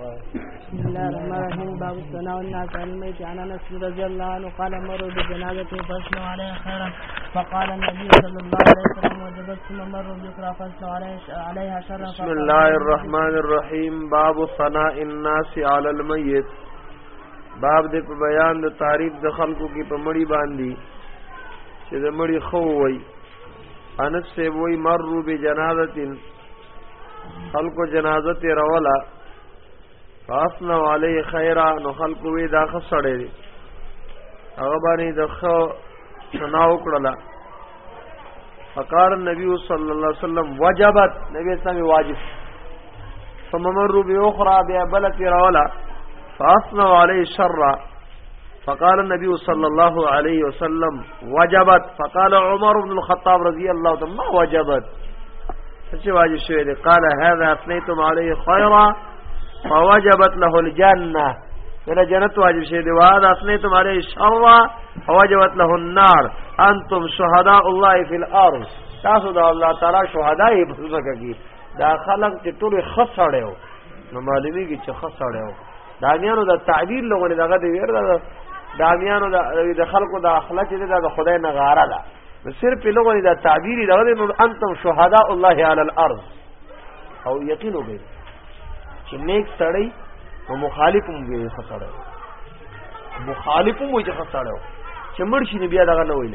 بسم الله الرحمن الرحيم باب الثناء والناس عن الميت عن انس رضي الله عنه قال مروا بجنازته فاثنوا عليها خيرا فقال النبي صلى الله عليه وسلم وجبت ثم مروا بكرا فاثنوا عليها شرا بسم الله الرحمن الرحيم باب ثناء الناس على الميت باب دې په بیان د تعریف د خلکو کې په مړی باندې چې د مړی خو وای انس سی وای مروا بجنازه خلق جنازه تی رولا فاسنا علی خیرا نو خلق وی دا خسړې دي هغه باندې د خو سناو کړلا فقال النبي صلی الله علیه وسلم وجبت نبی سمي واجب فممر باخرى بابلت رولا فاسنا علی شرا فقال النبي صلى الله عليه وسلم وجبت فقال عمر بن الخطاب رضی الله تعالی ما وجبت چې واجب شوی دی قال هذا اثنيتم عليه خيرا فوجبت له الجنه ولا جنت واجب شوی دی وهذا اثنيتم عليه شرا فوجبت له النار انتم شهداء الله في الارض تاسو د الله تعالی شهدا یې په ځکه کې دا خلق چې ټول خسړیو نو معلومیږي چې خسړیو دامیانو د تعبیر لغونه دغه دی ویل دا دامیانو د خلکو د اخلاق دې د خدای نه غاره ده نو صرف لغونه د تعبیر دغه نو انتم شهداء الله علی الارض او یقین وګي چې نیک سړی او مخالف هم وي خسړی مخالف هم وي چې خسړی چې مرشي نه بیا دغه نه ویل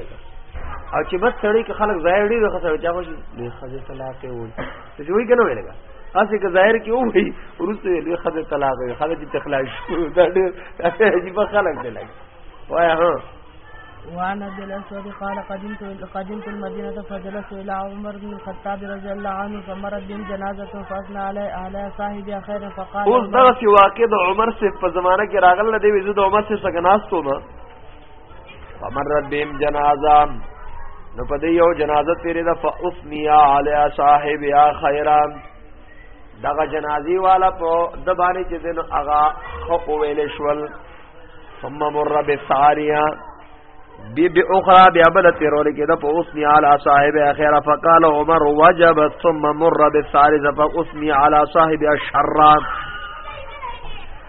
او چې بس سړی که خلک ځای ډیر خسړی چا خوشي له خځه طلاق وي ته جوړی کنه ویل کا اسی که ظاهر کې او وی ورسته ویل خدای طلاق وی خدای چې تخلاص شو دا ډېر عجیب خلک دی لګ وای ها وعن عبد الاسود قال قدمت قدمت المدينه فجلست الى عمر بن الخطاب رضي الله عنه فمرت بهم جنازه فاثنى علي على صاحب خير فقال اوس دغه واقع د عمر سے په زمانہ کې راغله دی وزید عمر سے سګناستو ما فمر ربهم جنازه نو په دې یو جنازه تیرې ده فاثنیا علی صاحب یا خیرا دغه جنازي والا په د باندې چې دین اغا خو ویل شول ثم مر بساریا بی بی اخرى بی ابل تیرول کې ده فاثنیا علی صاحب یا خیرا فقال عمر وجب ثم مر بسارزه فاثنیا علی صاحب یا شرا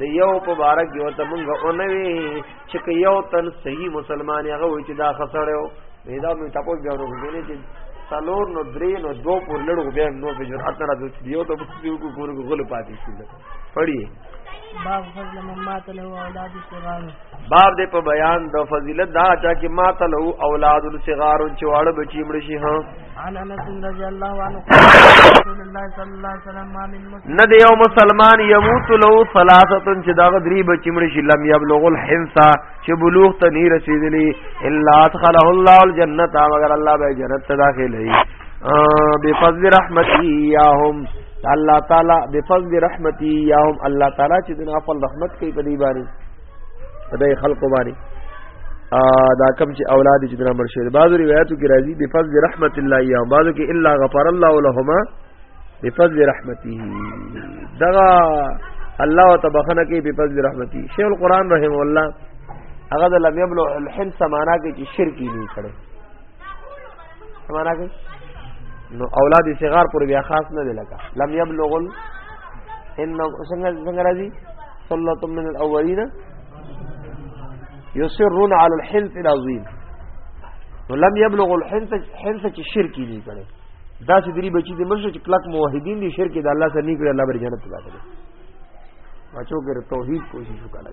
د یو په باره کې ورته مونږ اونوي چې که یو تن صحیح مسلمان هغه وي چې دا خسړیو دا مې تاسو بیا ورغلې چې سلور نو درې نو دو پور لړو بیا نو په جرأت نه راځي چې یو ته په یو کو کور غل پاتې شي پړی باغ فضل ممات له اولاد صغار باب دې په بیان د فضیلت دا چا کې ما تلو اولاد الصغار چې واړه بچی مړ شي ها ان انس رضی الله عنه رسول الله صلی الله علیه وسلم ما من مسلم نه یو مسلمان يموت له ثلاثه چې دا غدری بچی مړ شي لم یبلغ الحنسا چې بلوغ ته نه رسیدلی الا ادخله الله الجنه مگر الله به جنت ته داخلي بفضل رحمتي ياهم الله تعالی بفضل رحمتي ياهم الله تعالی چې دنا خپل رحمت کوي په دې باندې په دې خلکو باندې دا کم چې اولاد چې دنا مرشي د بعضو روایتو کې راځي د فضل رحمت الله یا بعضو کې الا غفر الله لهما بفضل رحمته دغه الله وتبخنه کې بفضل رحمته شیخ القران رحم الله هغه لم یبلغ الحنس معنا کې چې شرک نه کړي معنا کوي نو اولاد صغار پر بیا خاص نه دی لکه لم یبلغ ان څنګه څنګه راځي صلوات من الاولین یصرون علی الحنث العظیم نو لم یبلغ الحنث حنث چې شرک دی کړي دا چې دری بچی دې مرشه چې کلک موحدین دي شرک د الله سره نه کړي الله بر جنت ته داخله بچو کې توحید کوشش وکړه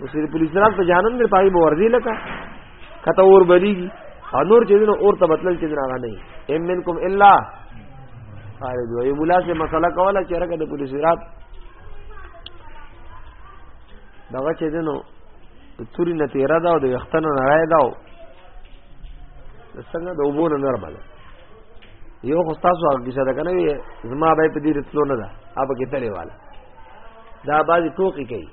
وسیر پولیس راز په جهنم کې پای به ورځي لکه کته اور بلیږي او نور چې دین اور ته بتل چې دین هغه نه ایم منکم الا خارج وي مولا سے مسله کوله چې راګه د پولیس رات دغه چې دینو توري نه تیرا دا او د وختن نه راي دا او څنګه د وبو نه نرمل یو خو تاسو هغه کیسه ده کنه زما به په دې رتلو نه ده اپ کې تلې والا دا بعضی ټوکی کوي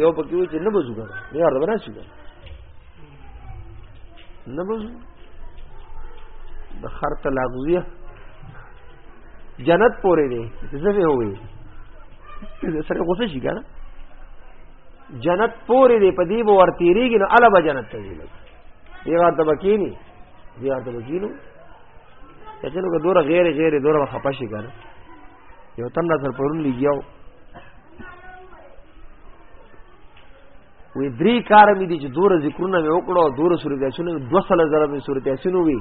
یو پکې و چې نه بزو کنه نه ورته بنا شي نه بزو د خر تلاغزیه جنت پورې دی څه به وي سره غوسه شي کنه جنت پورې دی په دې به ورتيريږي نو الا به جنت ته ځي دی ورته بکینی دی ورته بکینو چې نو دوره غیر غیر دوره خپه شي کنه یو تن را سره پرون لګیاو وې درې کار مې دي چې دوره ذکرونه مې وکړو دوره سورې یاسونه دوه سل زره مې سورې یاسونه وي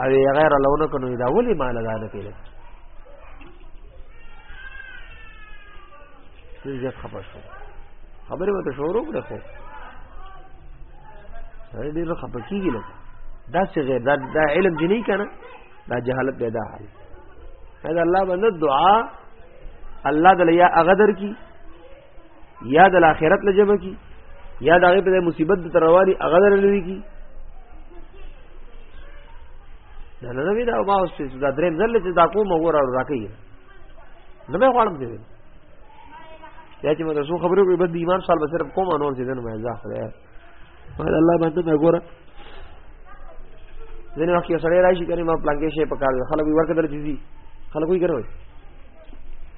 او غیر لونه کنو دا ولې مال دا نه پیل څه زیات خبر شو خبره وته شروع کړه خو ډېر خپه کیږي لکه دا څه غیر دا, دا علم جنې کنه دا جهالت دی دا حال دا الله باندې دعا الله دل یا اغدر کی یا د اخرت لجمه کی یا د هغه په مصیبت د رواني اغدر لوي کی دا نه وی دا ما اوس چې دا درې ځل چې دا کوم وګوره راکې نه به غواړم دې یا چې موږ څو خبرو په بد ایمان سال به صرف کوم انور چې دنه مې ځه وای الله باندې نه ګوره ځینې وخت یو سړی راشي کنه ما پلانګې شي په کار دی خلک ورکه در دي خلک یې کوي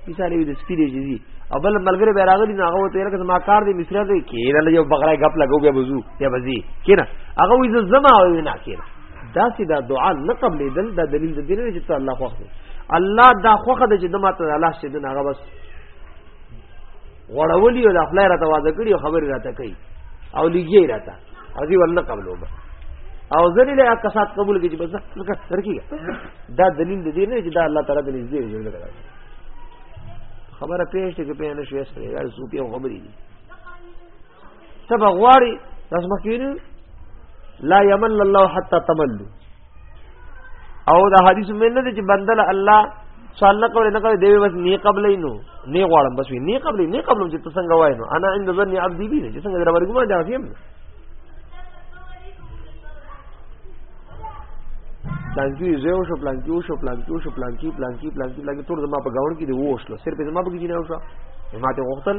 مثال یې د سپی دی جزي او بل ملګری به راغلی نه هغه ته لکه ما کار دی مصر دی کېره له یو بغرای غپ لګو بیا بزو بیا بزي کینه هغه وې زما او نه کینه دا سي دا دعا نه قبلې دل دا دلیل د دې چې الله خوښ دی الله دا خوخه د چې د ماته الله شه دغه بس غړولی او د خپل راته واده کړی او خبر راته کوي او لګي راته او دی ورنه قبلو به او ځنې له کسات قبول کړي بس لکه ترکیه دا دلیل دی نه چې دا الله تعالی د نږدې جوړ کړی خبره پیښ ته کې په نشي سره یار سوپی خبرې دي تب غواړي داس مخکینو لا یمل الله حتا تملو او دا حدیث مې نه دي چې بندل الله سوال نه کوي نه کوي دی بس نه قبلې نو نه غواړم بس نه قبلې نه قبلم چې څنګه وای نو انا عند ظن عبدي بي چې څنګه دربار ګما دا فهم پلانکی زیو شو پلانکی شو پلانکی شو پلانکی پلانکی پلانکی پلانکی ټول زما په گاون کې دی وښلو صرف زما په کې نه وښه ما ته وختل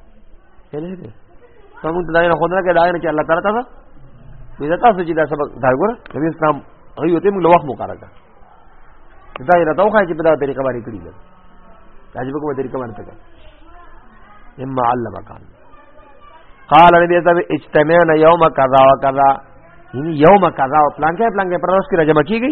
کړی کوم ته دا نه خود نه کې دا نه چې الله تعالی تاسو ویدا تاسو چې دا سبق دا ګور نبی اسلام هغه ته موږ لوخ مقرره کړ دا یې راته وخایي چې په دا طریقه باندې کړی دا چې په کومه طریقه باندې تکړه اما علم کان قال نبی صاحب اجتمعنا یوم کذا و کذا یعنی یوم کذا او پلان کې پلان کې پر ورځ کې راځم کیږي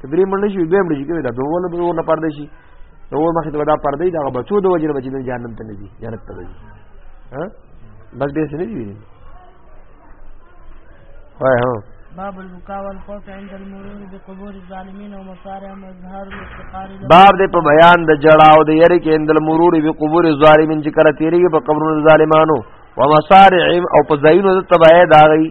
ته درې منډه شي دوه منډه شي کوي دا دوه ولا دوه نه پردې شي دوه مخې ته دا پردې دا بچو د وجه بچي د جهنم ته نه دي جنت ته دي ها بس دې سره دي وای هو باب البكاء والخوف عند المرور بقبور الظالمين ومصارع مظهر الافتقار باب دې په بیان د جړاو د یری کې عند المرور بقبور الظالمين چې کړه تیریږي په قبرونو ظالمانو ومصارع او په ځایونو د تبعه داغي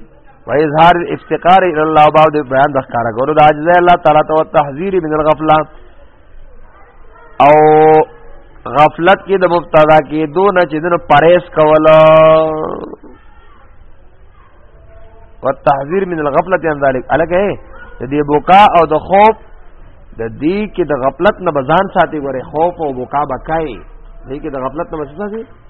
و اظهار الافتقار الى الله بعد بیان د ښکارا کولو د عاجز الله تعالی او تحذير من الغفله او غفلت کې د مبتدا کې دون چې دنه پرهیز کولا والتحذير من الغفله عن ذلك الګه د دې بوکا او د خوف د دې کې د غفلت نه بزان ساتي ګوره خوف او بوکا بکای دې کې د غفلت نه بچ ساتي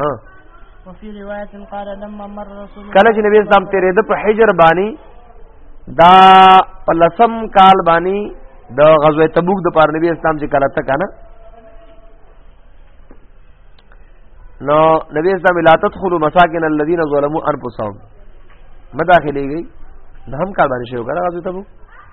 ها وفي روایت قال لما مر رسول کله چې نبی اسلام تیرې د په حجر باندې دا په لسم کال باندې د غزوه تبوک د پاره نبی اسلام چې کله تک نه نو نبی اسلام لا تدخلوا مساکن الذين ظلموا انفسهم مداخله گئی نه هم کار باندې شو کړه غزوه تبوک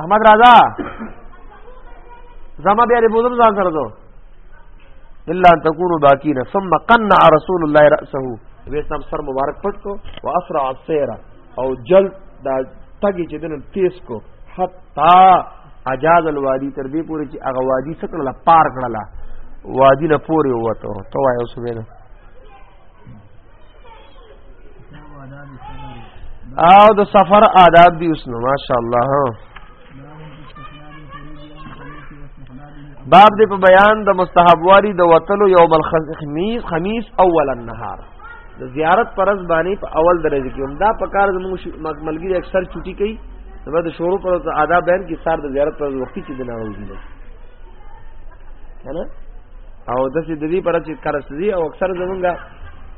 احمد راځه زما بیا دې بوزم ځان سره دو الا ان تكونوا باقين ثم قنع رسول الله راسه ویسم سر مبارک پټ کو واسرع السير او جلد دا تګي چې دنه تیز کو حتا اجاز الوادي تر دې پورې چې هغه وادي څکړه پار کړه وادي نه پورې وته تو وایو سبحان او د سفر آداب دی اوس نو ماشاءالله ها باب دې په بیان د مستحبواری د وتلو یوم الخمیس خمیس اول النهار د زیارت پرز باندې په اول درجه کې همدا په کار زموږ ملګری اکثر چټي کوي دا د شروع پر آداب بیان کې سار د زیارت پر وخت کې د ناروزي کنه او د دې د دې پر چې کرسي او اکثر زمونږه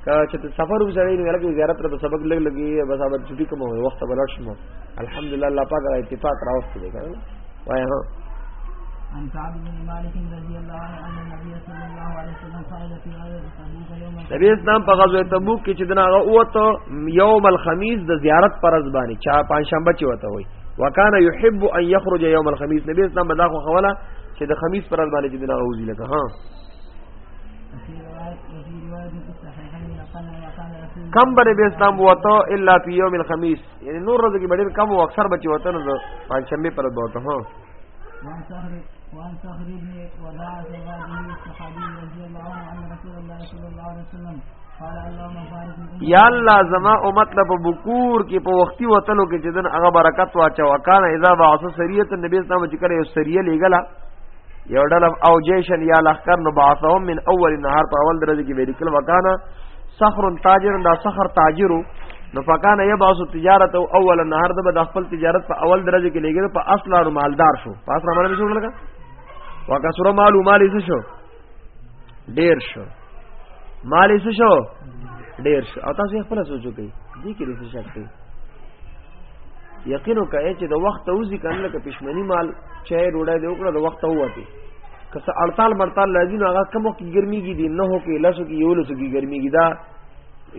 چې سفر وسړی نه لګي زیارت ته سبق لګ لګي بس اوبه چټي کوم وخت به لښم الحمدلله الله پاک را اتفاق راوست دی کنه وای هو عن سعد بن مالك رضي الله عنه ان النبي صلى الله عليه وسلم قال في غزوه تبوك يوم نبی اسلام په غزوه تبوک کې چې دغه اوته یوم الخميس د زیارت پر ځبانی چا پنځشنبه چې وته وي وکان يحب ان يخرج يوم الخميس نبی اسلام بدا خو خوله چې د خميس پر ورځ باندې دنا غوزي لکه ها کم بر به اسلام وته الا في يوم الخميس یعنی نور ورځې کې ډېر کم او اکثر بچي وته نو پنځمه پر ورځ وته ها وعن صخر وعن صخر بن وداع زواجه الصحابي رضي الله عنه ان رسول الله صلى الله عليه وسلم یا الله زما او مطلب بکور کې په وختي وتلو کې چې دن هغه برکت واچو وکان اذا بعث سریه النبي صلی الله علیه وسلم چې کړه سریه لګلا یو ډلم او جیشن یا لخر نو بعثهم من اول النهار په اول درجه کې ویل کله وکانا صخر تاجر دا صخر تاجرو نو فکان یبعث تجارت او اول النهار د بد خپل تجارت په اول درجه کې لګیږي په اصل او مالدار شو په اصل باندې شو لګا وکسر مال او مال یې شو ډیر شو مال یې شو ډیر شو او تاسو خپل سوچو کوي دې کې څه شک دی یقینو کوي چې د وخت اوځي کنه لکه پښمنی مال چای روړای دی وکړه د وخت اوته که څه اړتال مرتال راځي نو هغه کمو کې ګرميږي دي نه هو کې لاسو کې یو لاسو کې ګرميږي دا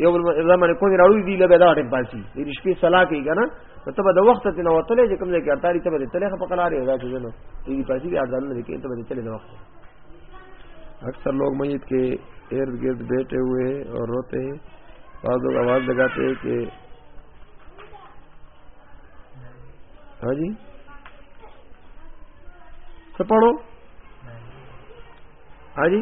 یو زمانه کوی راوړي دی لبه دا ټیم پاسي د شپې صلاح کوي کنه ته به د وخت ته نه وتلې چې کوم ځای کې اړتالي ته به تلې خپ کلاري دا چې نو دې پاسي بیا ځان نه کې ته به تلې د وخت اکثر لوگ میت کے ارد گرد بیٹھے ہوئے اور روتے ہیں بعض لوگ آواز لگاتے ہیں کہ ها جی څه پړو ها جی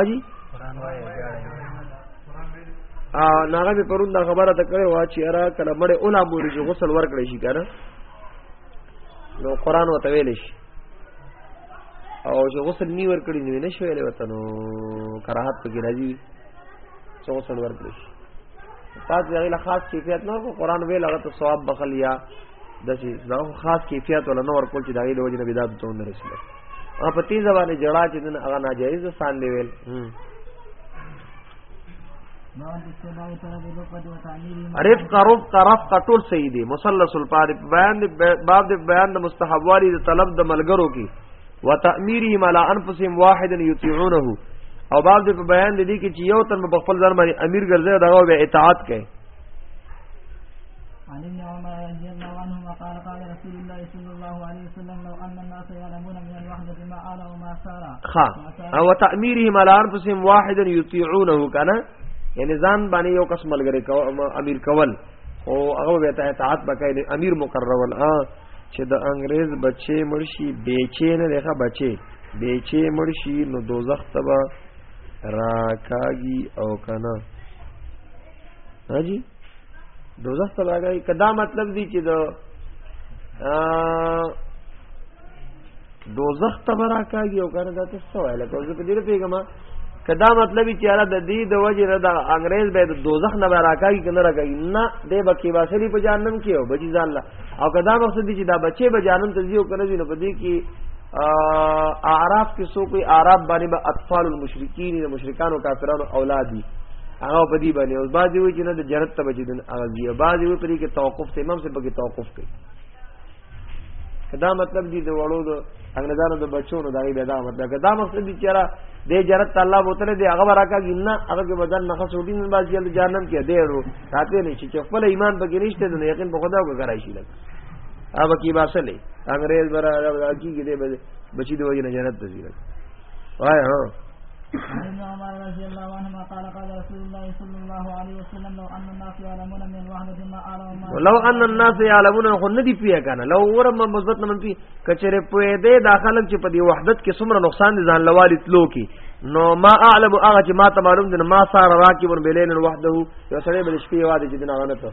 اجي قران وایي ا ناغه په پرون دا خبره ته کړې وا چې را کله مړ اولا موري چې غسل ورکړې شي کنه نو قران وته ویل شي او چې غسل نی ورکړي نو نه شویلې وته نو کراهت پکې راځي چې غسل ورکړي شي پات یې له خاص کیفیت نور کو قران ویل هغه ته ثواب بخلیا د چې دا خاص کیفیت ولا نور کول چې دا غي د وجه نه بدعت ته نه رسیدل او په تیزه باندې جړا چې دن هغه ناجایز سان دی ویل رفق رفق رفق ټول صحیح دي مثلث البار بیان دی باب دی بیان د مستحب والی د طلب د ملګرو کی وتاميري ملا انفسهم واحد يطيعونه او باب دی بیان دی کی چې یو تن په خپل ځان باندې امیر ګرځي دا به اطاعت کوي عن ابن عمر رضي الله عنهما قال قال رسول الله صلى الله عليه وسلم لو ان الناس يعلمون من الوحدة ما آل وما سار خا او تأميرهم على انفسهم واحدا يطيعونه كان یعنی ځان باندې یو کس ملګری کو امیر کول او هغه به ته اطاعت وکړي امیر مقررول ا چې د انګريز بچي مرشي بیچې نه لخه بچي بیچې مرشي نو دوزخ تبا راکاږي او کنه راځي دوزخ ته راغی کدا مطلب دی چې د دوزخ ته راکاږي او کنه دا ته څه وایي لکه زه په دې پیګم کدا مطلب چې یاره د دې د وجه نه د انګريز به د دوزخ نه راکاږي کنه راکاږي نه دې بکی باسري په جهنم کې او بجي ځاله او کدا مقصد دي چې دا بچي به جهنم ته ځي او کنه ځي نو په دې کې اعراف کې سو کوئی اعراف باندې به اطفال المشرکین د مشرکانو کافرانو اولاد دي هغه په دې باندې او بعضی وی چې نه د جنت ته بچی دن هغه دی بعضی وی پرې کې توقف ته امام سے پکې توقف کوي دا مطلب دی د وړو د انګريزانو د بچو نو دا غي دا مطلب دا مقصد دی چې را د جنت ته الله بوتل دی هغه راکا ګینا هغه کې بدن نه خسو دي نه باز جل جهنم کې دی ورو راته نه چې خپل ایمان پکې نشته نو یقین په خدا وګرای شي لکه اوب کی باسلې انګريز برا راکی کې دې بچی د وجه نه جنت ته ځي وای هو ابن عمر رضي الله عنهما قال قال رسول الله صلى الله عليه وسلم لو ان الناس يعلمون من الوحدة ما أعلموا لو ان الناس يعلمون خو ندي پیا کنه لو ورم مثبت نه منفي کچره پوي دې داخلك چې په دې وحدت کې څومره نقصان دي ځان لوالي تلو کې نو ما اعلم هغه چې ما ته معلوم دي ما سار راکب بلین وحده یو سره بل شپې واده چې دنا غنته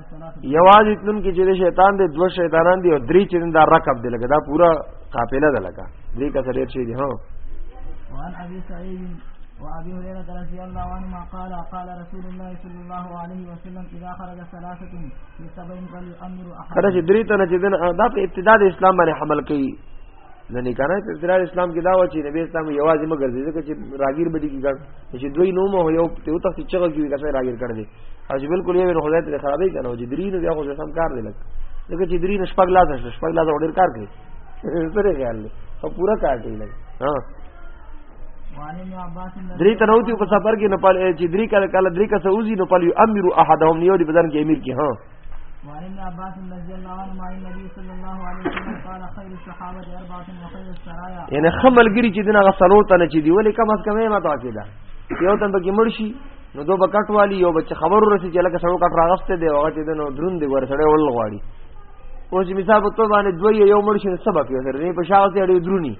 یوازې تلون کې چې شیطان دی دوه شیطانان دی او درې چې دا رکب دی لګا دا پورا قافله ده لګا درې کا سره شي دی هو وان ابي سعيد وابي هريره رضي الله عنهما قال قال رسول الله صلى الله عليه وسلم اذا خرج ثلاثه في سبعين فليؤمر احد خرج درې تنه چې دا په ابتدا د اسلام باندې حمل کوي نه نه کنه په استدلال اسلام کې دا و چې نبی اسلام یوازې مګر دې ځکه چې راګیر به دي کې ګڼ چې دوی نو مو یو ته وته چې چغه کیږي کسه راګیر کړ دې او چې بالکل یې نو خدای ته خرابې کنه چې درې نو بیا خو سم کار دی لکه ځکه چې درې نو شپږ لاس شپږ لاس ډېر کار کوي سره خیال دی او پورا کار کوي لکه ها درې ته نوتی په سفر کې نه پال چې درې کله کله درې کسه اوزي نه پال یو امیر احدهم نیو دی بدن کې امیر کې ها وعن ابن عباس رضي الله عنهما عن النبي صلى الله عليه وسلم قال خير الصحابه اربعه وخير السرايا یعنی خملګری چې دغه سلور تنه چې دی ولې کم از کم یې ماته کېدا یو تن به کې مرشي نو دو بکټ والی یو بچ خبر ورسې چې لکه سړو کټ راغسته دی هغه چې نو درون دی ور سړی ول غواړي او چې مثال په تو باندې دوی یو مرشي سبق یې سره نه په شاوته اړې درونی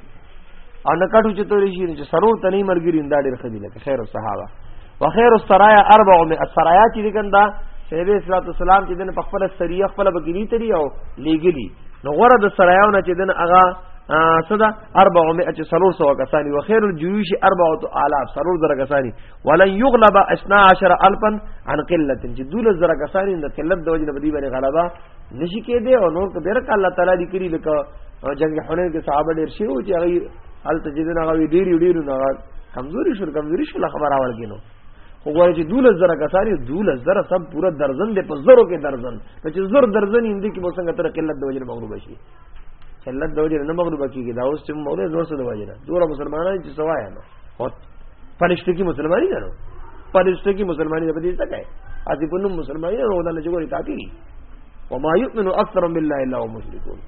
او نکټو چې تورې شي چې سرو تنې مرګرین دا ډېر خدي لکه خیر الصحابه وخير السرايا 400 السرايا چې دګندا شهید اسلام السلام چې دنه په خپل سریه خپل بګری تری او لیګلی نو غره د سرایاونه چې دنه اغا صدا 400 چې سرور سو کسانی و خیر الجيوش 4000 سرور زره کسانی ولن یغلب 12000 عن قله چې دول زره کسانی د قلت د وجه بدی باندې غلبا نشی کېده او نور ته درک الله تعالی دی کړی لکه جنگ حنین کې صحابه ډیر شي او چې هلته چې دغه وی ډیر ډیر نه کمزوري شو کمزوري شو خبر اول کینو خو غواړي چې دول زره کسان یو دول زره سب پورا درزن دې په زرو کې درزن ته چې زر درزن اندې کې بوسنګ تر قلت د وجر مغروب شي قلت د وجر نه مغروب کیږي دا اوس چې مولا زور سره د وجر دور مسلمانان چې سوایا نه او پرشته کې مسلمانۍ نه پرشته کې مسلمانۍ نه بدلته کوي اسی په نوم مسلمانۍ نه ودل چې ګوري کافي وما يؤمن اكثر بالله الا هم مشركون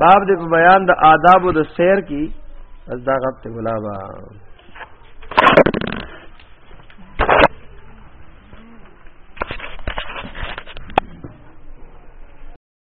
باب دې په بیان د آداب او د سیر کی از دا غب ته ګلابا